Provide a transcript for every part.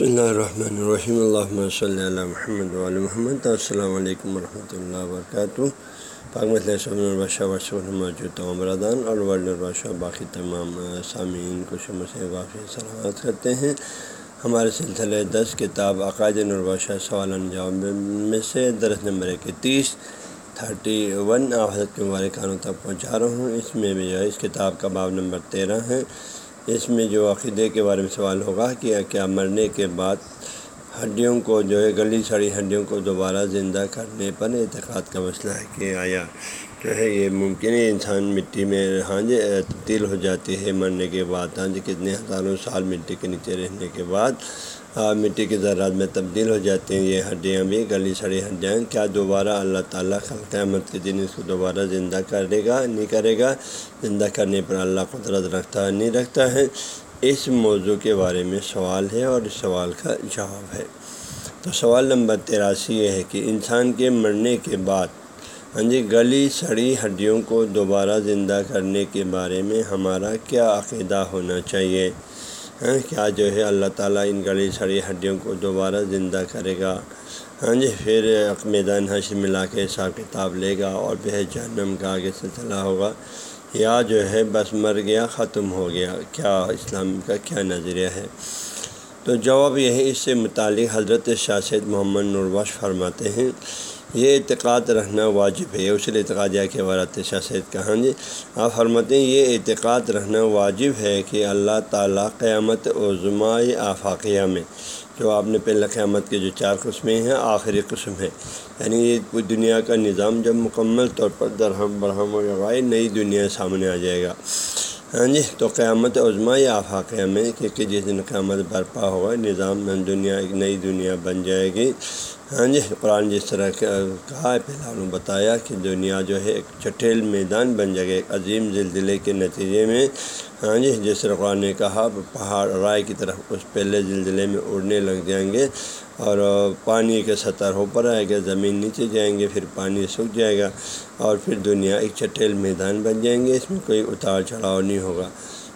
بسم اللہ الرحمن الرحیم اللہ صلی اللہ محمد علیہ محمد السلام علیکم ورحمۃ اللہ وبرکاتہ پاک موجود تمام برادان اور ورلڈ البادشاہ باقی تمام سامعین کو شمع سے واقعی سلامت کرتے ہیں ہمارے سلسلے دس کتاب عقائد البادشاہ سوال انجام میں سے درس نمبر اکتیس تھرٹی ون حضرت کے مبارکانوں تک پہنچا رہا ہوں اس میں بھی جو ہے اس کتاب کا باب نمبر تیرہ ہے اس میں جو عقیدے کے بارے میں سوال ہوگا کہ کیا مرنے کے بعد ہڈیوں کو جو ہے، گلی سڑی ہڈیوں کو دوبارہ زندہ کرنے پر اعتقاد کا مسئلہ ہے کہ آیا جو ہے یہ ممکن ہے انسان مٹی میں ہاں جی تبدیل ہو جاتی ہے مرنے کے بعد۔ ہاں جی کتنے ہزاروں سال مٹی کے نیچے رہنے کے بعد مٹی کے ذرات میں تبدیل ہو جاتی ہیں۔ یہ ہڈیاں بھی، گلی سڑی ہڈیاں، کیا دوبارہ اللہ تعالیٰ قیامت کے دن اس کو دوبارہ زندہ کرے گا؟ نہیں کرے گا۔ زندہ کرنے پر اللہ قدرت رکھتا ہے نہیں رکھتا ہے۔ اس موضوع کے بارے میں سوال ہے اور اس سوال کا جواب ہے۔ تو سوال نمبر تراسی یہ ہے کہ انسان کے مرنے کے بعد ہاں جی گلی سڑی ہڈیوں کو دوبارہ زندہ کرنے کے بارے میں ہمارا کیا عقیدہ ہونا چاہیے؟ ہاں کیا جو ہے اللہ تعالیٰ ان گلی سڑی ہڈیوں کو دوبارہ زندہ کرے گا؟ ہاں جی پھر میدان حشر ملا کے حساب کتاب لے گا اور پھر جہنم کا آگے سلسلہ ہوگا۔ یا جو ہے بس مر گیا، ختم ہو گیا۔ کیا اسلام کا کیا نظریہ ہے؟ تو جواب یہ ہے اس سے متعلق حضرت شاشد محمد نربش فرماتے ہیں۔ یہ اعتقاد رہنا واجب ہے۔ اسی اعتقاد یا کہ ورت شاشد کہاں جی۔ آپ فرماتے ہیں یہ اعتقاد رہنا واجب ہے کہ اللہ تعالیٰ قیامت عظمائے آفاقیہ میں جو آپ نے پہلے قیامت کے جو چار قسمیں ہیں، آخری قسم ہے یعنی یہ پوری دنیا کا نظام جب مکمل طور پر درہم، برہم و نئی دنیا سامنے آ جائے گا۔ ہاں جی تو قیامت عظما یا آفاقیہ میں کیونکہ جس دن قیامت برپا ہوگا نظام دنیا، ایک نئی دنیا بن جائے گی۔ ہاں جی قرآن جس طرح کہا ہے، پہلا بتایا کہ دنیا جو ہے، ایک چٹیل میدان بن جائے گا ایک عظیم زلزلے کے نتیجے میں۔ ہاں جی جس طرح قرآن نے کہا، پہاڑ رائے کی طرف اس پہلے زلزلے میں اڑنے لگ جائیں گے۔ اور پانی کے سطح اوپر آئے گا، زمین نیچے جائیں گے، پھر پانی سوکھ جائے گا اور پھر دنیا ایک چٹیل میدان بن جائیں گے، اس میں کوئی اتار چڑھاؤ نہیں ہوگا۔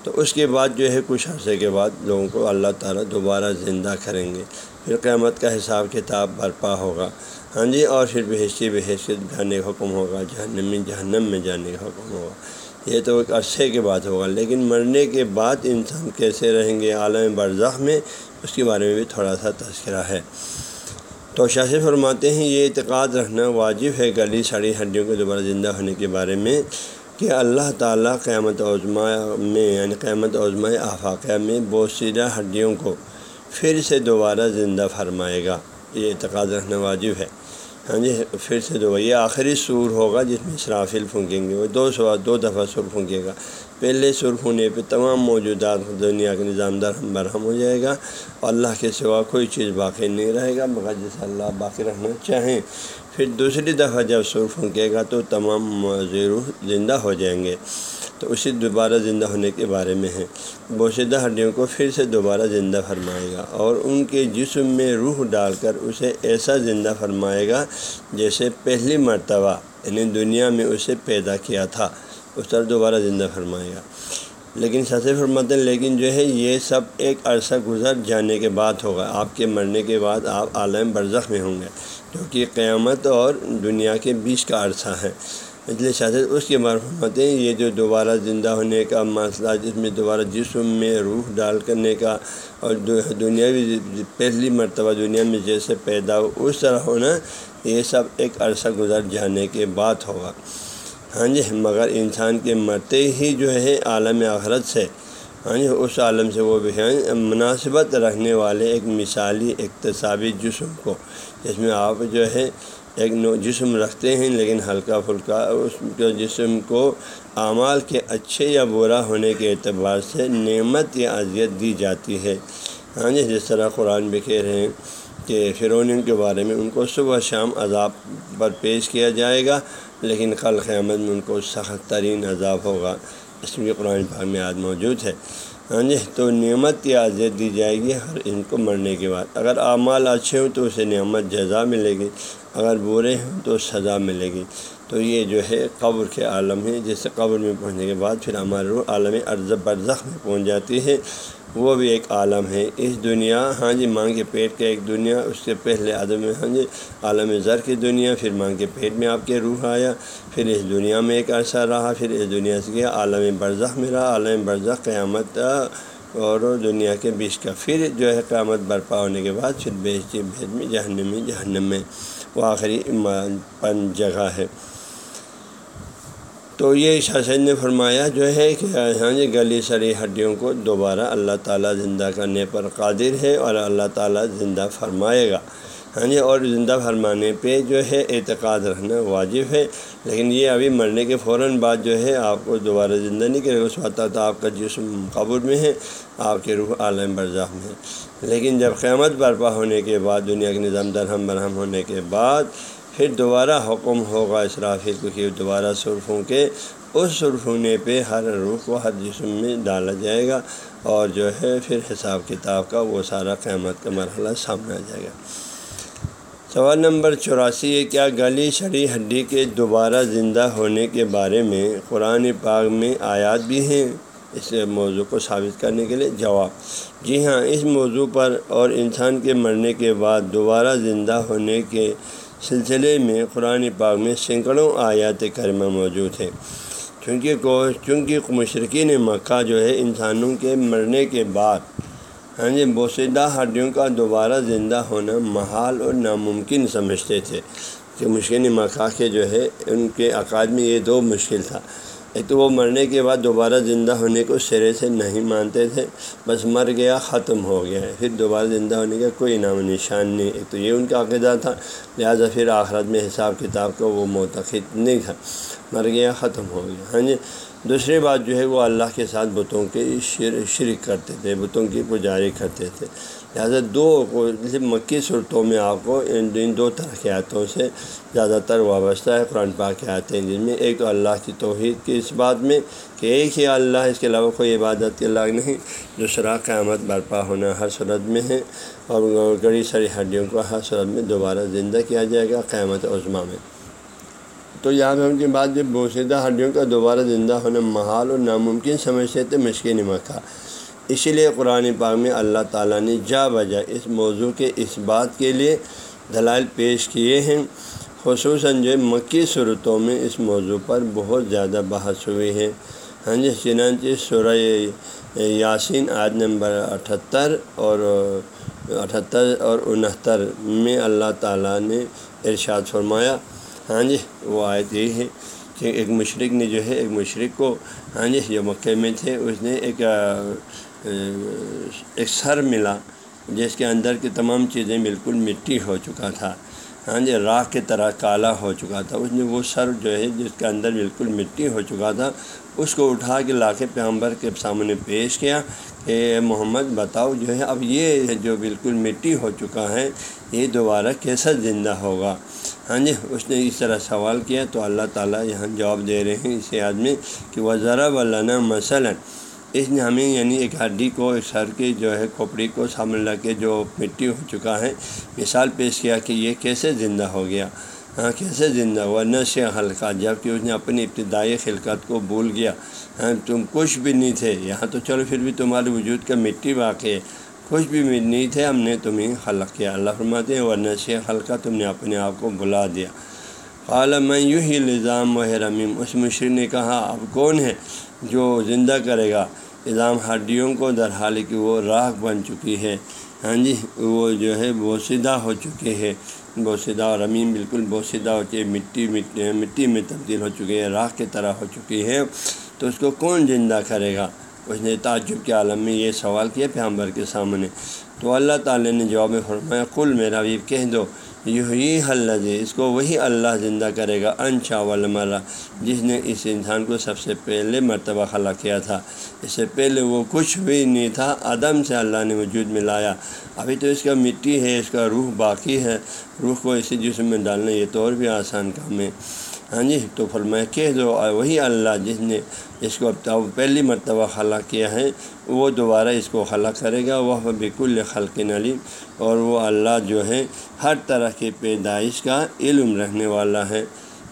تو اس کے بعد جو ہے، کچھ عرصے کے بعد لوگوں کو اللہ تعالیٰ دوبارہ زندہ کریں گے۔ پھر قیامت کا حساب کتاب برپا ہوگا۔ ہاں جی اور پھر بحثی بحیثیت جانے کا حکم ہوگا، جہنمی جہنم میں جانے کا حکم ہوگا۔ یہ تو ایک عرصے کے بعد ہوگا، لیکن مرنے کے بعد انسان کیسے رہیں گے؟ عالم برزخ میں اس کے بارے میں بھی تھوڑا سا تذکرہ ہے۔ تو شاشر فرماتے ہیں، یہ اعتقاد رکھنا واجب ہے گلی سڑی ہڈیوں کے دوبارہ زندہ ہونے کے بارے میں کہ اللہ تعالیٰ قیامت عظمہ میں یعنی قیامت عظمۂ آفاقہ میں بوسیدہ ہڈیوں کو پھر سے دوبارہ زندہ فرمائے گا۔ یہ اعتقاد رکھنا واجب ہے۔ ہاں جی پھر سے دو یہ آخری سور ہوگا جس میں اسرافل پھونکیں گے، وہ دو سو، دو دفعہ سر پھونکے گا۔ پہلے سر ہونے پہ تمام موجودات دنیا کے نظام در ہم برہم ہو جائے گا اور اللہ کے سوا کوئی چیز باقی نہیں رہے گا، مگر جیسے اللہ باقی رکھنا چاہیں۔ پھر دوسری دفعہ جب سر پھونکے گا تو تمام ضرور زندہ ہو جائیں گے۔ تو اسی دوبارہ زندہ ہونے کے بارے میں ہے۔ بوشدہ ہڈیوں کو پھر سے دوبارہ زندہ فرمائے گا اور ان کے جسم میں روح ڈال کر اسے ایسا زندہ فرمائے گا جیسے پہلی مرتبہ یعنی دنیا میں اسے پیدا کیا تھا، اس طرح دوبارہ زندہ فرمائے گا۔ لیکن سچے فرماتے ہیں، لیکن جو ہے، یہ سب ایک عرصہ گزر جانے کے بعد ہوگا۔ آپ کے مرنے کے بعد آپ عالم برزخ میں ہوں گے، جو کہ قیامت اور دنیا کے بیچ کا عرصہ ہے۔ اجلی شاست اس کے مرحمت ہیں، یہ جو دوبارہ زندہ ہونے کا مسئلہ، جس میں دوبارہ جسم میں روح ڈال کرنے کا اور دنیاوی پہلی مرتبہ دنیا میں جیسے پیدا ہو، اس طرح ہونا، یہ سب ایک عرصہ گزر جانے کے بعد ہوگا۔ ہاں جی مگر انسان کے مرتے ہی جو ہے، عالم آخرت سے ہاں جی اس عالم سے وہ بھی مناسبت رکھنے والے ایک مثالی، اقتصابی جسم کو، جس میں آپ جو ہے ایک نو جسم رکھتے ہیں، لیکن ہلکا پھلکا اس کے جسم کو اعمال کے اچھے یا برا ہونے کے اعتبار سے نعمت یا اذیت دی جاتی ہے۔ ہاں جی جس طرح قرآن بھی کہہ رہے ہیں کہ فرون کے بارے میں ان کو صبح شام عذاب پر پیش کیا جائے گا، لیکن کل قیامت میں ان کو سخت ترین عذاب ہوگا۔ اس میں قرآن پاک میں آج موجود ہے۔ ہاں جی تو نعمت کی عزت دی جائے گی ہر ان کو مرنے کے بعد۔ اگر اعمال اچھے ہوں تو اسے نعمت، جزا ملے گی۔ اگر برے ہوں تو سزا ملے گی۔ تو یہ جو ہے قبر کے عالم ہے جیسے قبر میں پہنچنے کے بعد پھر ہمارے روح عالم ارض برزخ میں پہنچ جاتی ہے۔ وہ بھی ایک عالم ہے اس دنیا ہاں جی ماں کے پیٹ کا ایک دنیا، اس سے پہلے عدم ہاں جی عالم زر کی دنیا، پھر ماں کے پیٹ میں آپ کے روح آیا، پھر اس دنیا میں ایک عرصہ رہا، پھر اس دنیا سے گیا، عالم برزخ میں رہا، عالم برزخ قیامت اور دنیا کے بیچ کا۔ پھر جو ہے قیامت برپا ہونے کے بعد، پھر بیچ کے بھید میں جہنمی جہنم میں وہ آخری پن جگہ ہے۔ تو یہ شاہ نے فرمایا، جو ہے کہ ہاں جی گلی سری ہڈیوں کو دوبارہ اللہ تعالیٰ زندہ کرنے پر قادر ہے اور اللہ تعالیٰ زندہ فرمائے گا۔ ہاں جی اور زندہ فرمانے پہ جو ہے اعتقاد رہنا واجب ہے۔ لیکن یہ ابھی مرنے کے فوراً بعد جو ہے آپ کو دوبارہ زندہ نہیں کرے گا۔ اس وقت تو آپ کا جسم قبر میں ہے، آپ کے روح عالم برزاخ میں ہے لیکن جب قیامت برپا ہونے کے بعد، دنیا کے نظام درہم برہم ہونے کے بعد پھر دوبارہ حکم ہوگا اسرافی کو کہ دوبارہ سرخوں کے اس سرخ ہونے پہ ہر روح کو ہر جسم میں ڈالا جائے گا اور جو ہے پھر حساب کتاب کا وہ سارا قیامت کا مرحلہ سامنے آ جائے گا۔ سوال نمبر چوراسی ہے، کیا گلی شڑی ہڈی کے دوبارہ زندہ ہونے کے بارے میں قرآن پاک میں آیات بھی ہیں؟ اس موضوع کو ثابت کرنے کے لیے جواب۔ جی ہاں اس موضوع پر اور انسان کے مرنے کے بعد دوبارہ زندہ ہونے کے سلسلے میں قرآن پاک میں سینکڑوں آیات کرمہ موجود ہے چونکہ کو چونکہ مشرقین مکہ جو ہے، انسانوں کے مرنے کے بعد ہاں جی بوسیدہ ہڈیوں کا دوبارہ زندہ ہونا محال اور ناممکن سمجھتے تھے کہ مشکل مکہ کے جو ہے، ان کے عقائد میں یہ دو مشکل تھا۔ ایک تو وہ مرنے کے بعد دوبارہ زندہ ہونے کو سرے سے نہیں مانتے تھے، بس مر گیا، ختم ہو گیا ہے۔ پھر دوبارہ زندہ ہونے کا کوئی نام و نشان نہیں۔ ایک تو یہ ان کا عقیدہ تھا، لہٰذا پھر آخرت میں حساب کتاب کا وہ معتقد نہیں تھا۔ مر گیا، ختم ہو گیا۔ ہاں جی؟ دوسری بات جو ہے، وہ اللہ کے ساتھ بتوں کے شرک کرتے تھے، بتوں کی پجاری کرتے تھے۔ لہٰذا دو کو جیسے مکی صورتوں میں آپ کو ان دو طرح کے آیتوں سے زیادہ تر وابستہ ہے قرآن پاک کے آتے ہیں جن میں ایک تو اللہ کی توحید کی اس بات میں کہ ایک ہی اللہ اس کے علاوہ کوئی عبادت کے لاگ نہیں، دوسرا قیامت برپا ہونا ہر صورت میں ہے اور گڑی ساری ہڈیوں کو ہر صورت میں دوبارہ زندہ کیا جائے گا قیامت عظما میں۔ تو یہاں پہ ان کی بات جب بوسیدہ ہڈیوں کا دوبارہ زندہ ہونا محال اور ناممکن سمجھتے تھے مشکل مکہ۔ اسی لیے قرآن پاک میں اللہ تعالیٰ نے جا بجا اس موضوع کے اس بات کے لیے دلائل پیش کیے ہیں۔ خصوصاً جو مکی صورتوں میں اس موضوع پر بہت زیادہ بحث ہوئی ہے۔ ہاں جی چنانچہ سورہ یاسین عاد نمبر اٹھتر اور اٹھتر اور انہتر میں اللہ تعالیٰ نے ارشاد فرمایا۔ ہاں جی وہ آیت یہی ہے کہ ایک مشرق نے جو ہے، ایک مشرق کو ہاں جی جو مکے میں تھے، اس نے ایک ایک سر ملا، جس کے اندر کی تمام چیزیں بالکل مٹی ہو چکا تھا۔ ہاں جی راکھ کی طرح کالا ہو چکا تھا۔ اس نے وہ سر جو ہے، جس کے اندر بالکل مٹی ہو چکا تھا، اس کو اٹھا کے لا کے پیغمبر کے سامنے پیش کیا کہ، محمد، بتاؤ جو ہے، اب یہ جو بالکل مٹی ہو چکا ہے، یہ دوبارہ کیسا زندہ ہوگا؟ ہاں جی اس نے اس طرح سوال کیا، تو اللہ تعالیٰ یہاں جواب دے رہے ہیں اسی آدمی کہ وہ ذرا ولانا مثلاً اس نے ہمیں یعنی ایک ہڈی کو، ایک سر کی جو ہے کھوپڑی کو سامنے لا کے جو مٹی ہو چکا ہے، مثال پیش کیا کہ یہ کیسے زندہ ہو گیا؟ ہاں کیسے زندہ ہوا؟ نشے حلقہ جبکہ اس نے اپنی ابتدائی خلقت کو بھول گیا۔ ہاں تم کچھ بھی نہیں تھے۔ یہاں تو چلو پھر بھی تمہارے وجود کا مٹی واقع ہے۔ کچھ بھی نہیں تھے، ہم نے تمہیں خلق کیا۔ اللہ فرماتے ہیں، ورنہ شیخ حلقہ تم نے اپنے آپ کو بلا دیا۔ عالم یوں ہی نظام و رمیم. اس مشرق نے کہا اب کون ہے جو زندہ کرے گا؟ نظام ہڈیوں کو در حال کہ وہ راکھ بن چکی ہے۔ ہاں جی وہ جو ہے بوسیدہ ہو چکے ہے بوسیدہ اور رمیم بالکل بوسیدہ ہو چکی مٹی مٹی مٹی میں تبدیل ہو چکی ہے راکھ کی طرح ہو چکی ہے تو اس کو کون زندہ کرے گا؟ اس نے تعجب کے عالم میں یہ سوال کیا پیامبر کے سامنے۔ تو اللہ تعالیٰ نے جواب فرمایا کل میرا بھی کہہ دو یہی حل اس کو وہی اللہ زندہ کرے گا انشا مرہ جس نے اس انسان کو سب سے پہلے مرتبہ خلا کیا تھا۔ اس سے پہلے وہ کچھ بھی نہیں تھا عدم سے اللہ نے وجود میں لایا ابھی تو اس کا مٹی ہے، اس کا روح باقی ہے۔ روح کو اسی جسم میں ڈالنا، یہ تو اور بھی آسان کام ہے۔ ہاں جی تو فرمایا کہہ دو وہی اللہ جس نے اس کو اب پہلی مرتبہ خلا کیا ہے، وہ دوبارہ اس کو خلا کرے گا۔ وہ بالکل خلق نلی اور وہ اللہ جو ہے، ہر طرح کی پیدائش کا علم رہنے والا ہے۔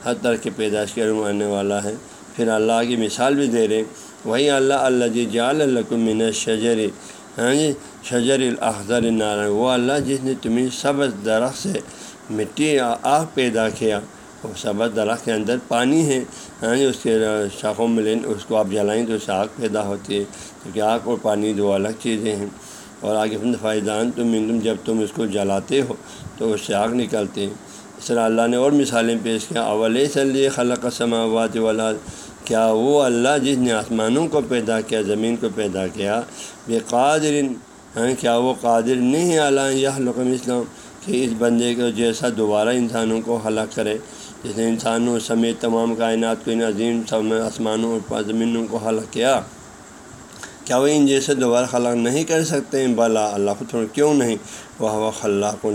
ہر طرح کی پیدائش کا علم رہنے والا ہے۔ پھر اللہ کی مثال بھی دے رہے وہی اللہ اللہ جی جال من شجری ہاں جی شجر الاخضر نار وہ اللہ جس نے تمہیں سبز درخت سے مٹی آگ پیدا کیا۔ سبز درخت کے اندر پانی ہے ہاں جی اس کے شاخوں میں لین، اس کو آپ جلائیں تو اس سے آگ پیدا ہوتی ہے کیونکہ آگ اور پانی دو الگ چیزیں ہیں۔ اور آگے فائدان، تم تم جب تم اس کو جلاتے ہو تو اس سے آگ نکلتے ہیں۔ اس طرح اللہ نے اور مثالیں پیش کیا اول صلی خلق سماوات والا کیا وہ اللہ جس نے آسمانوں کو پیدا کیا، زمین کو پیدا کیا؟ بے قادر ہیں کیا وہ قادر نہیں اعلیٰ یہ لقم اسلام کہ اس بندے کو جیسا دوبارہ انسانوں کو ہلاک کرے۔ جس نے انسانوں سمیت تمام کائنات کو ان عظیم آسمانوں اور زمینوں کو ہلاک کیا۔ کیا وہ ان جیسے دوبارہ خلق نہیں کر سکتے؟ ہیں بلا، اللہ کو کیوں نہیں؟ وہ خلاق و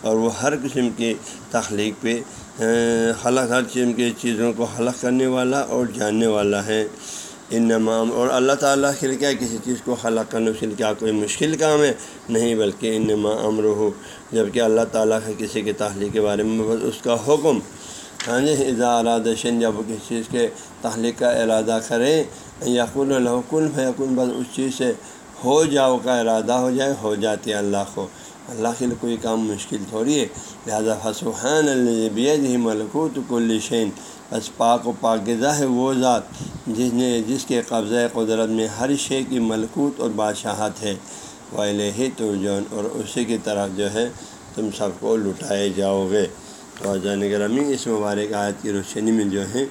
اور وہ ہر قسم کی تخلیق پہ خلق ہر قسم کی چیزوں کو خلق کرنے والا اور جاننے والا ہے۔ ان نمام اور اللہ تعالیٰ کے لیے کیا کسی چیز کو خلق کرنے کے لیے کیا کوئی مشکل کام ہے؟ نہیں، بلکہ ان نما امر ہو جبکہ اللہ تعالیٰ کا کسی کی تخلیق کے بارے میں بس اس کا حکم ہاں جی اضا ارادشن جب وہ کسی چیز کے تخلیق کا ارادہ کریں یقن الحکن فیقن بس اس چیز سے ہو جاؤ کا ارادہ ہو جائے، ہو جاتی ہے اللہ کو۔ اللہ کے لیے کوئی کام مشکل تھوڑی ہے۔ لہٰذا فسحان البید ہی ملکوت کل شین بس پاک و پاکزہ ہے وہ ذات، جس نے، جس کے قبضۂ قدرت میں ہر شے کی ملکوت اور بادشاہت ہے۔ ہی تو جون اور اسی کی طرف جو ہے تم سب کو لٹائے جاؤ گے۔ واضح گرامی، اس مبارک آیت کی روشنی میں جو ہے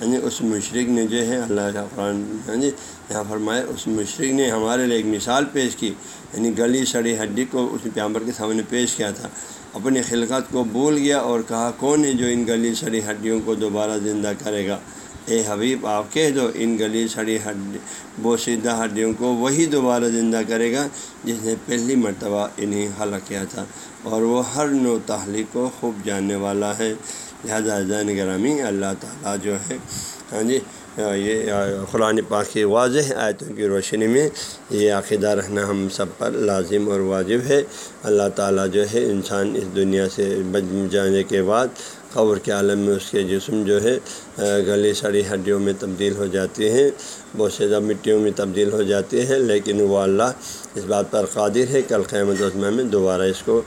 یعنی اس مشرق نے جو ہے، اللہ کا قرآن یعنی یہاں فرمائے اس مشرق نے ہمارے لیے ایک مثال پیش کی یعنی گلی، سڑی، ہڈی کو اس پیامبر کے سامنے پیش کیا تھا۔ اپنی خلقت کو بھول گیا اور کہا، کون ہے جو ان گلی، سڑی، ہڈیوں کو دوبارہ زندہ کرے گا؟ اے حبیب، آپ کہہ دو ان گلی سڑی ہڈی بوسیدہ ہڈیوں کو وہی دوبارہ زندہ کرے گا جس نے پہلی مرتبہ انہیں حل کیا تھا۔ اور وہ ہر نو تحلیق کو خوب جاننے والا ہے۔ لہٰذا زین گرامی، اللہ تعالیٰ جو ہے ہاں جی یہ قرآن پاک کی واضح آیتوں کی روشنی میں یہ عقیدہ رہنا ہم سب پر لازم اور واجب ہے۔ اللہ تعالیٰ جو ہے، انسان اس دنیا سے بچ جانے کے بعد قبر کے عالم میں اس کے جسم جو ہے گلی سڑی ہڈیوں میں تبدیل ہو جاتے ہیں، بہت سے زیادہ مٹیوں میں تبدیل ہو جاتے ہیں، لیکن وہ اللہ اس بات پر قادر ہے کل قیامت عظمہ میں دوبارہ اس کو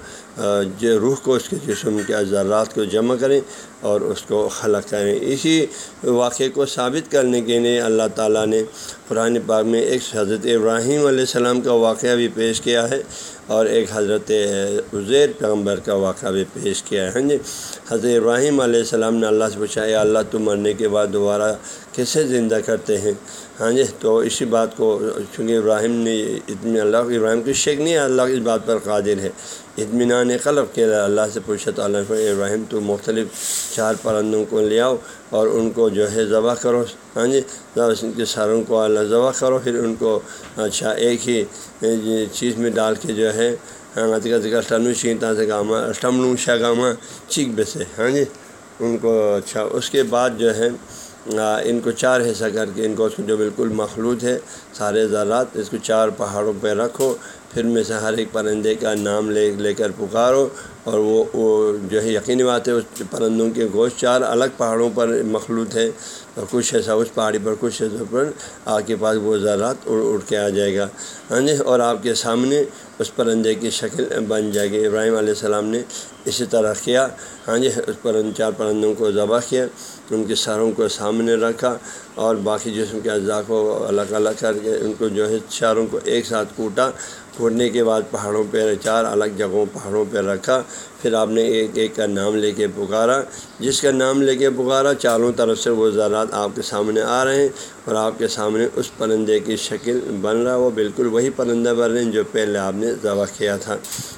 جو روح کو، اس کے جسم کے ذرات کو جمع کریں اور اس کو خلق کریں۔ اسی واقعے کو ثابت کرنے کے لیے اللہ تعالیٰ نے قرآن پاک میں ایک حضرت ابراہیم علیہ السلام کا واقعہ بھی پیش کیا ہے اور ایک حضرت عزیر پیغمبر کا واقعہ بھی پیش کیا ہے۔ ہاں جی حضرت ابراہیم علیہ السلام نے اللہ سے پوچھا، اے اللہ، تو مرنے کے بعد دوبارہ کیسے زندہ کرتے ہیں؟ ہاں جی تو اسی بات کو، چونکہ ابراہیم نے اتنے اللہ، ابراہیم کی شک نہیں ہے، اللہ اس بات پر قادر ہے۔ اطمینان قلب کے اللہ سے پوچھا تو اللہ ابراہیم، تو مختلف چار پرندوں کو لے آؤ اور ان کو جو ہے ذبح کرو۔ ہاں جی ان کے سروں کو اللہ ذبح کرو، پھر ان کو اچھا ایک ہی چیز میں ڈال کے جو ہے ہاں سے گاما اسٹم شاہ گاما، چیک بے سے ہاں جی ان کو اچھا اس کے بعد جو ہے ان کو چار حصہ کر کے ان کو جو بالکل مخلوط ہے، سارے ذرات، اس کو چار پہاڑوں پہ رکھو، پھر میں سے ہر ایک پرندے کا نام لے لے کر پکارو، اور وہ وہ جو ہے یقینی بات ہے، اس پرندوں کے گوشت چار الگ پہاڑوں پر مخلوط ہے، اور کچھ ایسا اس پہاڑی پر، کچھ ایسا پر آپ کے پاس وہ ذرات اڑ اڑ کے آ جائے گا۔ ہاں جی اور آپ کے سامنے اس پرندے کی شکل بن جائے گی۔ ابراہیم علیہ السلام نے اسی طرح کیا۔ ہاں جی اس پرند، چار پرندوں کو ذبح کیا، ان کے سروں کو سامنے رکھا اور باقی جسم کے اجزاء کو الگ الگ کر کے ان کو جو ہے چاروں کو ایک ساتھ کوٹا۔ کوٹنے کے بعد پہاڑوں پہ چار الگ جگہوں پہاڑوں پہ رکھا۔ پھر آپ نے ایک ایک کا نام لے کے پکارا۔ جس کا نام لے کے پکارا، چاروں طرف سے وہ ذرات آپ کے سامنے آ رہے ہیں اور آپ کے سامنے اس پرندے کی شکل بن رہا وہ بالکل وہی پرندہ بن رہے ہیں جو پہلے آپ نے ذبح کیا تھا۔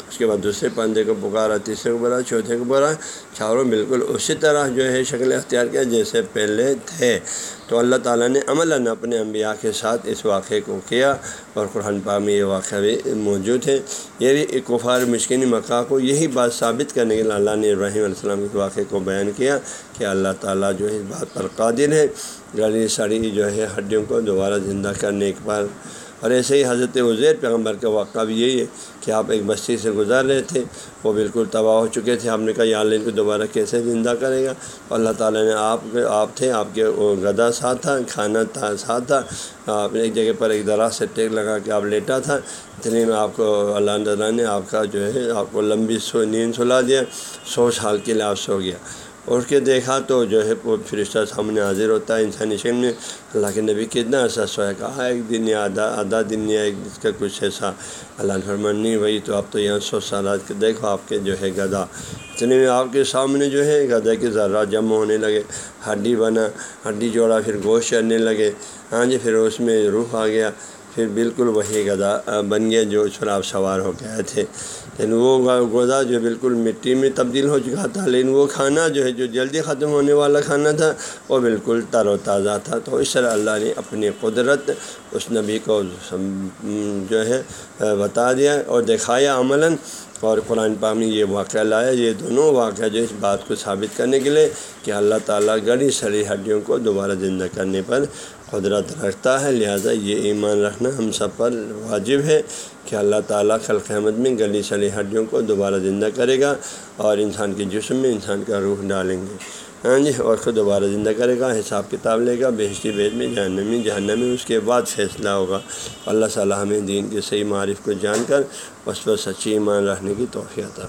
اس کے بعد دوسرے پرندے کو پکارا، تیسرے کو بڑا چوتھے کو بڑا چاروں بالکل اسی طرح جو ہے شکل اختیار کیا جیسے پہلے تھے۔ تو اللہ تعالیٰ نے عمل اپنے انبیاء کے ساتھ اس واقعے کو کیا اور قرآن پاک میں یہ واقعہ بھی موجود ہے۔ یہ بھی ایک کفار مشکل مکہ کو یہی بات ثابت کرنے کے لیے اللہ نے ابراہیم علیہ السلام کے واقعے کو بیان کیا کہ اللہ تعالیٰ جو ہے اس بات پر قادر ہے۔ یعنی گلی سڑی جو ہے ہڈیوں کو دوبارہ زندہ کرنے کے بعد۔ اور ایسے ہی حضرت عزیر پیغمبر کا واقعہ بھی یہی ہے کہ آپ ایک بستی سے گزر رہے تھے، وہ بالکل تباہ ہو چکے تھے۔ آپ نے کہا یا اللہ ان کو دوبارہ کیسے زندہ کرے گا؟ اللہ تعالیٰ نے آپ آپ تھے، آپ کے گدا ساتھ تھا، کھانا تھا، ساتھ تھا۔ آپ نے ایک جگہ پر ایک درا سے ٹیک لگا کے آپ لیٹا تھا۔ اتنے میں آپ کو اللہ تعالیٰ نے آپ کا جو ہے، آپ کو لمبی سو، نیند سلا دیا، سو سال کے لیے آپ سو گیا۔ اٹھ کے دیکھا تو جو ہے وہ فرشتہ سامنے حاضر ہوتا ہے انسانی شکل میں۔ اللہ کے نبی کتنا ایسا سویا کہا ایک دن یا آدھا آدھا دن یا ایک دن کا کچھ ایسا۔ اللہ فرمان نہیں وہی تو آپ تو یہاں سو سالات کے دیکھو آپ کے جو ہے گدا۔ اتنے میں آپ کے سامنے جو ہے گدا کے ذرا جمع ہونے لگے، ہڈی بنا، ہڈی جوڑا، پھر گوشت چڑھنے لگے۔ ہاں جی پھر اس میں روح آ گیا۔ پھر بالکل وہی گدا بن گیا جو اس پر آپ سوار ہو گئے تھے۔ لیکن وہ گودا جو بالکل مٹی میں تبدیل ہو چکا تھا، لیکن وہ کھانا جو ہے جو جلدی ختم ہونے والا کھانا تھا، وہ بالکل تر و تازہ تھا۔ تو اس طرح اللہ نے اپنی قدرت اس نبی کو جو ہے بتا دیا اور دکھایا عملاً۔ اور قرآن پاک نے یہ واقعہ لایا، یہ دونوں واقعہ جو اس بات کو ثابت کرنے کے لیے کہ اللہ تعالیٰ گڑی سڑی ہڈیوں کو دوبارہ زندہ کرنے پر قدرت رکھتا ہے۔ لہٰذا یہ ایمان رکھنا ہم سب پر واجب ہے کہ اللہ تعالیٰ خل قحمد میں گلی سڑی ہڈیوں کو دوبارہ زندہ کرے گا اور انسان کے جسم میں انسان کا روح ڈالیں گے۔ ہاں جی اور خود دوبارہ زندہ کرے گا، حساب کتاب لے گا، بہشتی بیت میں جہنمی جہنمی اس کے بعد فیصلہ ہوگا۔ اللہ صلی ہمیں دین کے صحیح معرف کو جان کر اس پر سچی ایمان رکھنے کی توفیع عطا